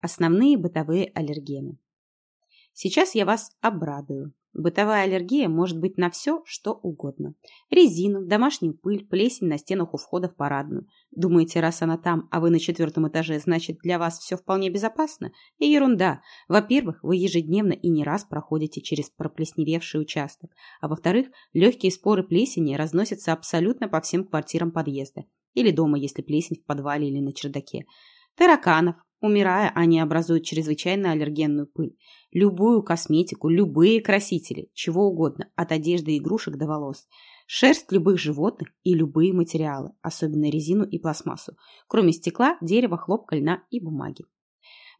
Основные бытовые аллергены. Сейчас я вас обрадую. Бытовая аллергия может быть на все, что угодно. Резину, домашнюю пыль, плесень на стенах у входа в парадную. Думаете, раз она там, а вы на четвертом этаже, значит для вас все вполне безопасно? И ерунда. Во-первых, вы ежедневно и не раз проходите через проплесневевший участок. А во-вторых, легкие споры плесени разносятся абсолютно по всем квартирам подъезда. Или дома, если плесень в подвале или на чердаке. Тараканов, Умирая, они образуют чрезвычайно аллергенную пыль. Любую косметику, любые красители, чего угодно, от одежды и игрушек до волос. Шерсть любых животных и любые материалы, особенно резину и пластмассу, кроме стекла, дерева, хлопка, льна и бумаги.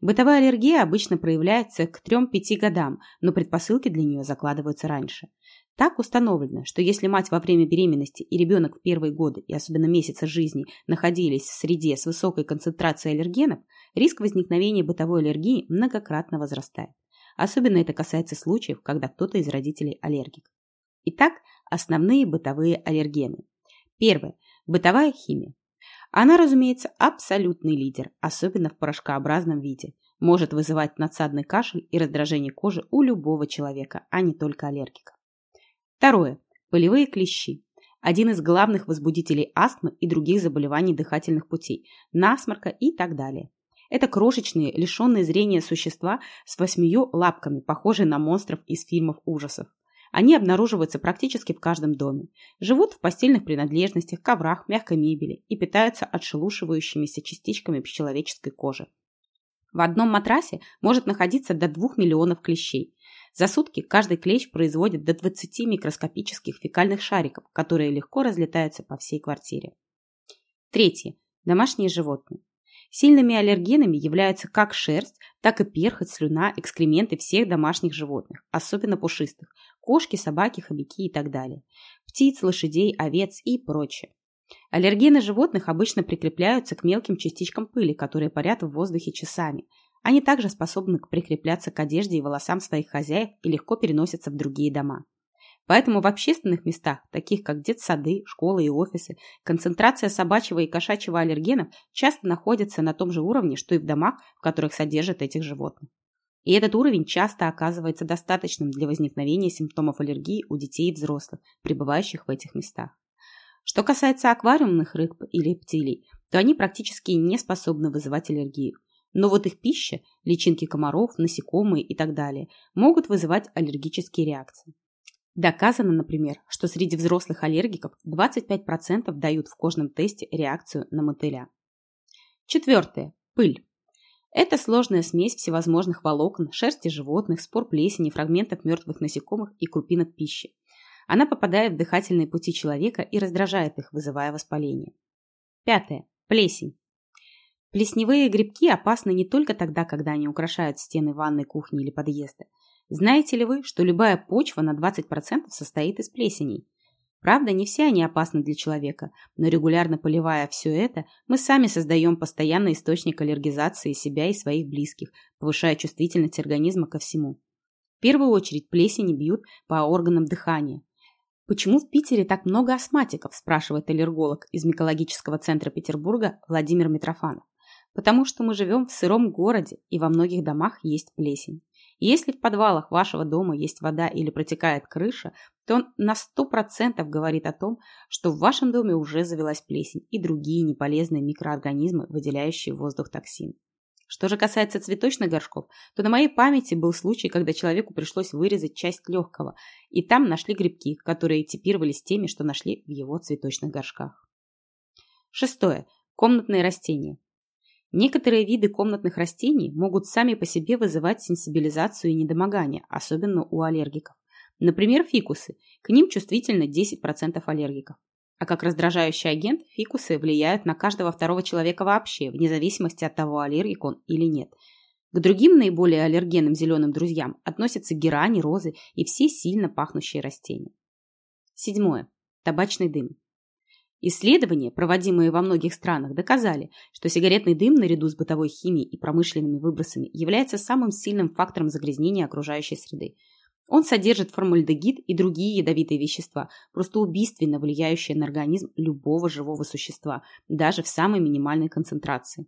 Бытовая аллергия обычно проявляется к 3-5 годам, но предпосылки для нее закладываются раньше. Так установлено, что если мать во время беременности и ребенок в первые годы и особенно месяцы жизни находились в среде с высокой концентрацией аллергенов, риск возникновения бытовой аллергии многократно возрастает. Особенно это касается случаев, когда кто-то из родителей аллергик. Итак, основные бытовые аллергены. Первое. Бытовая химия. Она, разумеется, абсолютный лидер, особенно в порошкообразном виде. Может вызывать надсадный кашель и раздражение кожи у любого человека, а не только аллергика. Второе. Полевые клещи. Один из главных возбудителей астмы и других заболеваний дыхательных путей, насморка и так далее. Это крошечные, лишенные зрения существа с восьмию лапками, похожие на монстров из фильмов ужасов. Они обнаруживаются практически в каждом доме. Живут в постельных принадлежностях, коврах, мягкой мебели и питаются отшелушивающимися частичками человеческой кожи. В одном матрасе может находиться до 2 миллионов клещей. За сутки каждый клещ производит до 20 микроскопических фекальных шариков, которые легко разлетаются по всей квартире. Третье. Домашние животные. Сильными аллергенами являются как шерсть, так и перхоть, слюна, экскременты всех домашних животных, особенно пушистых – кошки, собаки, хомяки и так далее, птиц, лошадей, овец и прочее. Аллергены животных обычно прикрепляются к мелким частичкам пыли, которые парят в воздухе часами – они также способны прикрепляться к одежде и волосам своих хозяев и легко переносятся в другие дома. Поэтому в общественных местах, таких как детсады, школы и офисы, концентрация собачьего и кошачьего аллергенов часто находится на том же уровне, что и в домах, в которых содержат этих животных. И этот уровень часто оказывается достаточным для возникновения симптомов аллергии у детей и взрослых, пребывающих в этих местах. Что касается аквариумных рыб или рептилий, то они практически не способны вызывать аллергию. Но вот их пища, личинки комаров, насекомые и так далее, могут вызывать аллергические реакции. Доказано, например, что среди взрослых аллергиков 25% дают в кожном тесте реакцию на мотыля. Четвертое. Пыль. Это сложная смесь всевозможных волокон, шерсти животных, спор плесени, фрагментов мертвых насекомых и крупинок пищи. Она попадает в дыхательные пути человека и раздражает их, вызывая воспаление. Пятое. Плесень. Плесневые грибки опасны не только тогда, когда они украшают стены ванной, кухни или подъезда. Знаете ли вы, что любая почва на 20% состоит из плесеней? Правда, не все они опасны для человека, но регулярно поливая все это, мы сами создаем постоянный источник аллергизации себя и своих близких, повышая чувствительность организма ко всему. В первую очередь плесени бьют по органам дыхания. Почему в Питере так много астматиков, спрашивает аллерголог из микологического центра Петербурга Владимир Митрофанов потому что мы живем в сыром городе и во многих домах есть плесень. И если в подвалах вашего дома есть вода или протекает крыша, то он на 100% говорит о том, что в вашем доме уже завелась плесень и другие неполезные микроорганизмы, выделяющие в воздух токсин. Что же касается цветочных горшков, то на моей памяти был случай, когда человеку пришлось вырезать часть легкого, и там нашли грибки, которые типировались теми, что нашли в его цветочных горшках. Шестое. Комнатные растения. Некоторые виды комнатных растений могут сами по себе вызывать сенсибилизацию и недомогание, особенно у аллергиков. Например, фикусы. К ним чувствительно 10% аллергиков. А как раздражающий агент, фикусы влияют на каждого второго человека вообще, вне зависимости от того, аллергик он или нет. К другим наиболее аллергенным зеленым друзьям относятся герани, розы и все сильно пахнущие растения. Седьмое. Табачный дым. Исследования, проводимые во многих странах, доказали, что сигаретный дым наряду с бытовой химией и промышленными выбросами является самым сильным фактором загрязнения окружающей среды. Он содержит формальдегид и другие ядовитые вещества, просто убийственно влияющие на организм любого живого существа, даже в самой минимальной концентрации.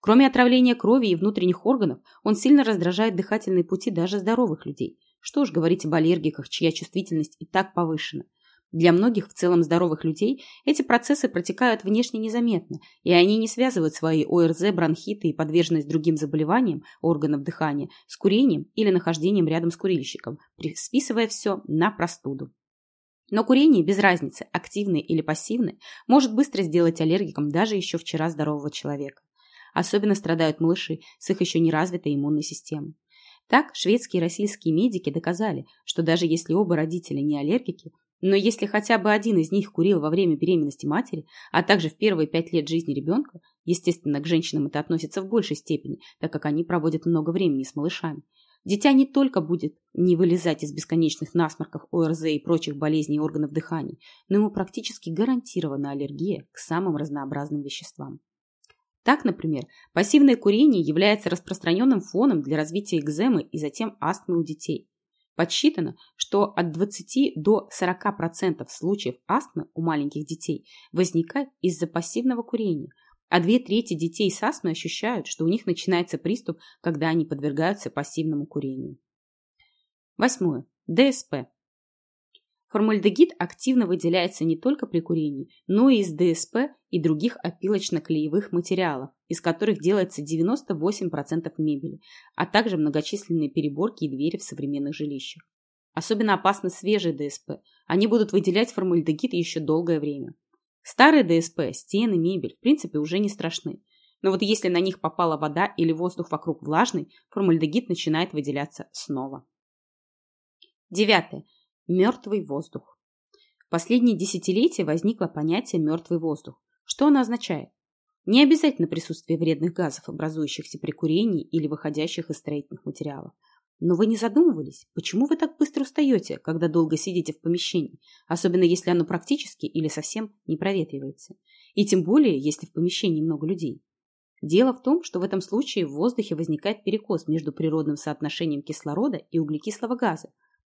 Кроме отравления крови и внутренних органов, он сильно раздражает дыхательные пути даже здоровых людей. Что уж говорить об аллергиках, чья чувствительность и так повышена. Для многих в целом здоровых людей эти процессы протекают внешне незаметно, и они не связывают свои ОРЗ, бронхиты и подверженность другим заболеваниям органов дыхания с курением или нахождением рядом с курильщиком, списывая все на простуду. Но курение без разницы, активное или пассивное, может быстро сделать аллергиком даже еще вчера здорового человека. Особенно страдают малыши с их еще не развитой иммунной системой. Так, шведские и российские медики доказали, что даже если оба родителя не аллергики, но если хотя бы один из них курил во время беременности матери, а также в первые пять лет жизни ребенка, естественно, к женщинам это относится в большей степени, так как они проводят много времени с малышами, дитя не только будет не вылезать из бесконечных насморков, ОРЗ и прочих болезней органов дыхания, но ему практически гарантирована аллергия к самым разнообразным веществам. Так, например, пассивное курение является распространенным фоном для развития экземы и затем астмы у детей. Подсчитано, что от 20 до 40% случаев астмы у маленьких детей возникает из-за пассивного курения, а две трети детей с астмой ощущают, что у них начинается приступ, когда они подвергаются пассивному курению. Восьмое. ДСП. Формальдегид активно выделяется не только при курении, но и из ДСП и других опилочно-клеевых материалов, из которых делается 98% мебели, а также многочисленные переборки и двери в современных жилищах. Особенно опасны свежие ДСП. Они будут выделять формальдегид еще долгое время. Старые ДСП, стены, мебель, в принципе, уже не страшны. Но вот если на них попала вода или воздух вокруг влажный, формальдегид начинает выделяться снова. Девятое. Мертвый воздух. В последние десятилетия возникло понятие «мертвый воздух». Что оно означает? Не обязательно присутствие вредных газов, образующихся при курении или выходящих из строительных материалов. Но вы не задумывались, почему вы так быстро устаете, когда долго сидите в помещении, особенно если оно практически или совсем не проветривается? И тем более, если в помещении много людей. Дело в том, что в этом случае в воздухе возникает перекос между природным соотношением кислорода и углекислого газа,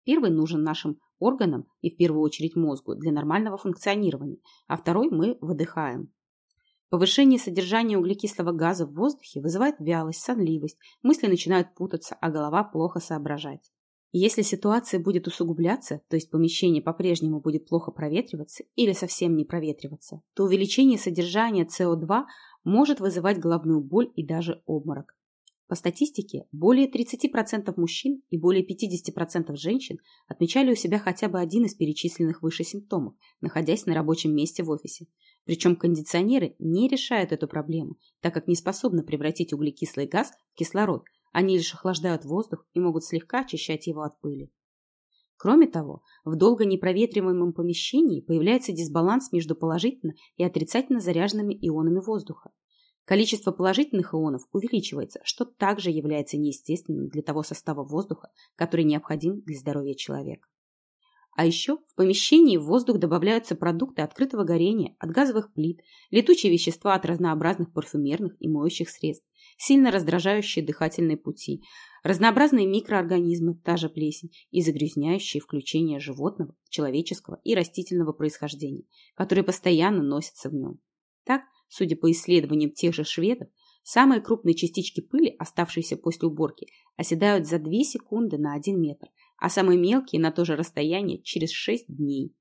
Первый нужен нашим органам и в первую очередь мозгу для нормального функционирования, а второй мы выдыхаем. Повышение содержания углекислого газа в воздухе вызывает вялость, сонливость, мысли начинают путаться, а голова плохо соображать. Если ситуация будет усугубляться, то есть помещение по-прежнему будет плохо проветриваться или совсем не проветриваться, то увеличение содержания СО2 может вызывать головную боль и даже обморок. По статистике, более 30% мужчин и более 50% женщин отмечали у себя хотя бы один из перечисленных выше симптомов, находясь на рабочем месте в офисе. Причем кондиционеры не решают эту проблему, так как не способны превратить углекислый газ в кислород, они лишь охлаждают воздух и могут слегка очищать его от пыли. Кроме того, в долго непроветриваемом помещении появляется дисбаланс между положительно и отрицательно заряженными ионами воздуха. Количество положительных ионов увеличивается, что также является неестественным для того состава воздуха, который необходим для здоровья человека. А еще в помещении в воздух добавляются продукты открытого горения от газовых плит, летучие вещества от разнообразных парфюмерных и моющих средств, сильно раздражающие дыхательные пути, разнообразные микроорганизмы, та же плесень, и загрязняющие включение животного, человеческого и растительного происхождения, которые постоянно носятся в нем. Так, Судя по исследованиям тех же шведов, самые крупные частички пыли, оставшиеся после уборки, оседают за 2 секунды на 1 метр, а самые мелкие на то же расстояние через 6 дней.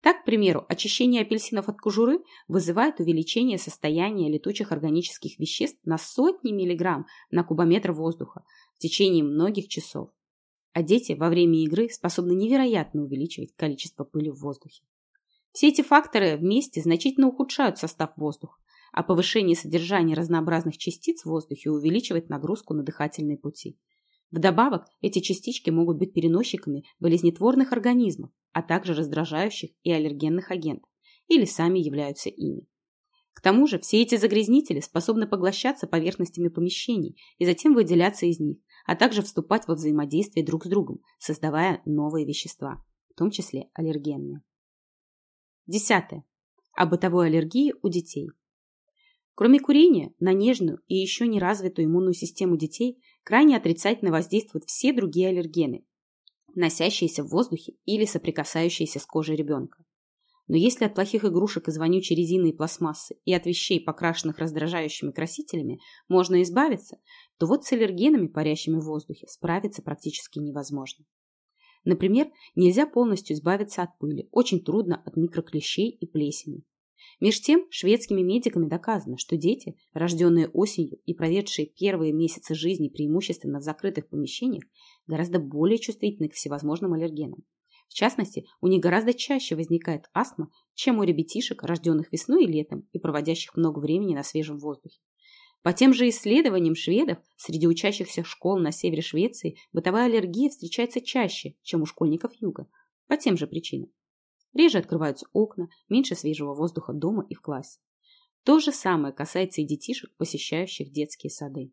Так, к примеру, очищение апельсинов от кожуры вызывает увеличение состояния летучих органических веществ на сотни миллиграмм на кубометр воздуха в течение многих часов. А дети во время игры способны невероятно увеличивать количество пыли в воздухе. Все эти факторы вместе значительно ухудшают состав воздуха, а повышение содержания разнообразных частиц в воздухе увеличивает нагрузку на дыхательные пути. Вдобавок, эти частички могут быть переносчиками болезнетворных организмов, а также раздражающих и аллергенных агентов, или сами являются ими. К тому же все эти загрязнители способны поглощаться поверхностями помещений и затем выделяться из них, а также вступать во взаимодействие друг с другом, создавая новые вещества, в том числе аллергенные. Десятое. О бытовой аллергии у детей. Кроме курения, на нежную и еще не развитую иммунную систему детей крайне отрицательно воздействуют все другие аллергены, носящиеся в воздухе или соприкасающиеся с кожей ребенка. Но если от плохих игрушек из вонючей резины и пластмассы и от вещей, покрашенных раздражающими красителями, можно избавиться, то вот с аллергенами, парящими в воздухе, справиться практически невозможно. Например, нельзя полностью избавиться от пыли, очень трудно от микроклещей и плесени. Меж тем, шведскими медиками доказано, что дети, рожденные осенью и проведшие первые месяцы жизни преимущественно в закрытых помещениях, гораздо более чувствительны к всевозможным аллергенам. В частности, у них гораздо чаще возникает астма, чем у ребятишек, рожденных весной и летом и проводящих много времени на свежем воздухе. По тем же исследованиям шведов, среди учащихся школ на севере Швеции бытовая аллергия встречается чаще, чем у школьников юга, по тем же причинам. Реже открываются окна, меньше свежего воздуха дома и в классе. То же самое касается и детишек, посещающих детские сады.